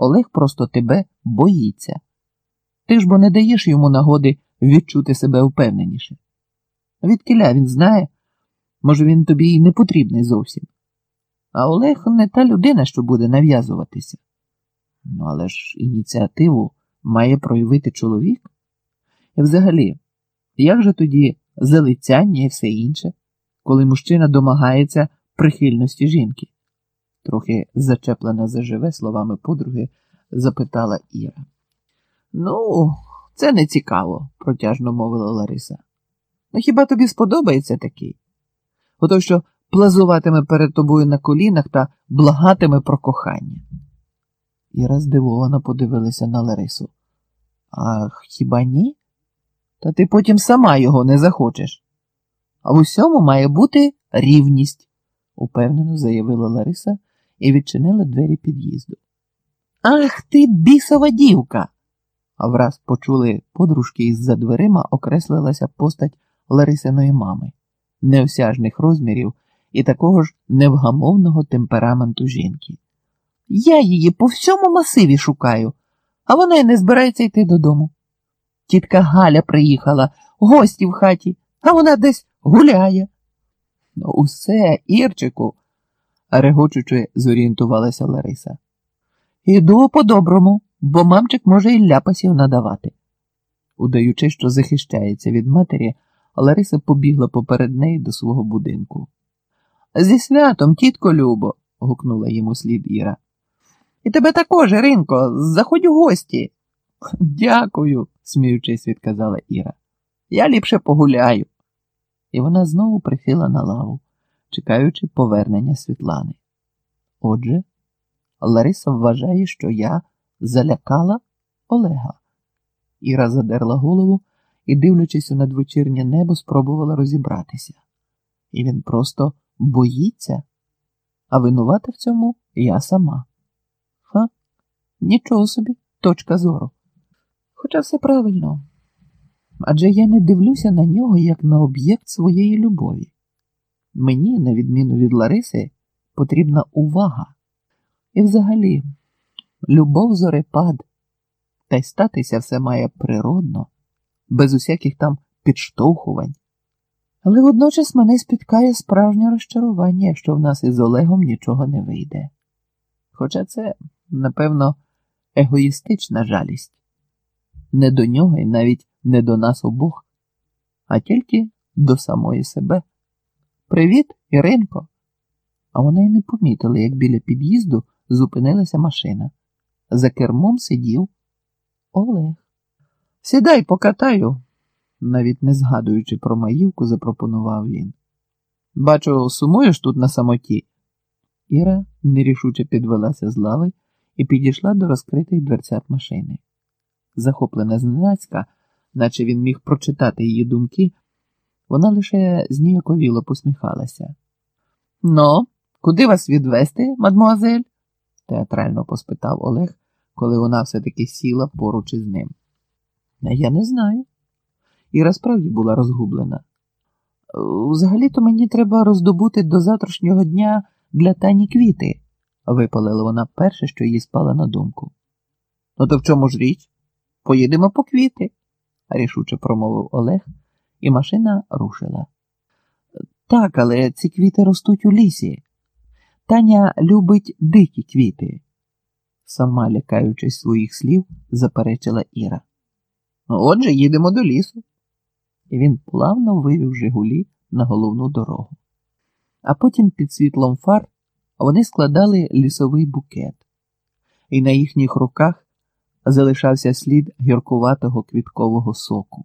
Олег просто тебе боїться. Ти ж бо не даєш йому нагоди відчути себе впевненіше. Відкіля він знає, може, він тобі і не потрібний зовсім. А Олег не та людина, що буде нав'язуватися. Ну, але ж ініціативу має проявити чоловік. І взагалі, як же тоді залицяння і все інше, коли мужчина домагається прихильності жінки? Трохи зачеплена заживе словами подруги, запитала Іра. Ну, це не цікаво, протяжно мовила Лариса. Ну хіба тобі сподобається такий? Ото що плазуватиме перед тобою на колінах та благатиме про кохання. Іра здивовано подивилася на Ларису. А хіба ні? Та ти потім сама його не захочеш. А в усьому має бути рівність, упевнено заявила Лариса і відчинила двері під'їзду. Ах ти, бісова дівка! А враз почули подружки із за дверима окреслилася постать Ларисиної мами, неосяжних розмірів і такого ж невгамовного темпераменту жінки. Я її по всьому масиві шукаю, а вона й не збирається йти додому. Тітка Галя приїхала, гості в хаті, а вона десь гуляє. Ну, усе, Ірчику, регочучи, зорієнтувалася Лариса. Іду по-доброму, бо мамчик може і ляпасів надавати. Удаючи, що захищається від матері, Лариса побігла поперед неї до свого будинку. Зі святом, тітко Любо, гукнула йому слід Іра. І тебе також, Іринко, заходь у гості. Дякую, сміючись, відказала Іра. Я ліпше погуляю. І вона знову присіла на лаву, чекаючи повернення Світлани. Отже, Лариса вважає, що я залякала Олега. Іра задерла голову і, дивлячись у надвечірнє небо, спробувала розібратися. І він просто боїться, а винувата в цьому я сама. Ха, нічого собі, точка зору. Хоча все правильно. Адже я не дивлюся на нього як на об'єкт своєї любові. Мені, на відміну від Лариси, потрібна увага. І взагалі, любов зорепад, та й статися все має природно, без усяких там підштовхувань. Але водночас мене спіткає справжнє розчарування, якщо в нас із Олегом нічого не вийде. Хоча це, напевно, егоїстична жалість не до нього і навіть не до нас обох, а тільки до самої себе. Привіт, Іринко! А вона й не помітила, як біля під'їзду зупинилася машина. За кермом сидів Олег. Сідай, покатаю, навіть не згадуючи про маївку, запропонував він. Бачу, сумуєш тут на самоті. Іра нерішуче підвелася з лави і підійшла до розкритих дверцят машини. Захоплена зненацька, наче він міг прочитати її думки, вона лише зніяковіло посміхалася. Ну, куди вас відвести, мадмуазель? театрально поспитав Олег, коли вона все-таки сіла поруч із ним. Я не знаю. Іра справді була розгублена. Взагалі-то мені треба роздобути до завтрашнього дня для тані квіти, випалила вона перше, що їй спала на думку. Ну, то в чому ж річ? Поїдемо по квіти, рішуче промовив Олег, і машина рушила. Так, але ці квіти ростуть у лісі. Таня любить дикі квіти, сама лякаючись своїх слів, заперечила Іра. Отже, їдемо до лісу. І він плавно вивів Жигулі на головну дорогу. А потім під світлом фар вони складали лісовий букет, і на їхніх руках залишався слід гіркуватого квіткового соку.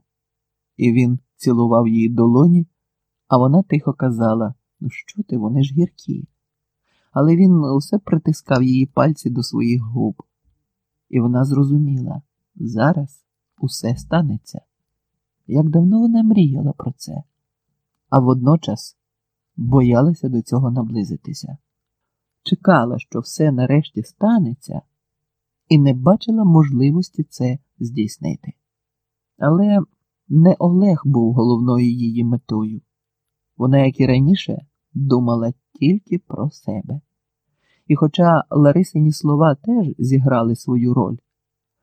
І він цілував її долоні, а вона тихо казала: Ну, що ти, вони ж гіркі. Але він усе притискав її пальці до своїх губ, і вона зрозуміла зараз усе станеться. Як давно вона мріяла про це, а водночас боялася до цього наблизитися. Чекала, що все нарешті станеться, і не бачила можливості це здійснити. Але не Олег був головною її метою. Вона, як і раніше, думала тільки про себе. І хоча Ларисині слова теж зіграли свою роль,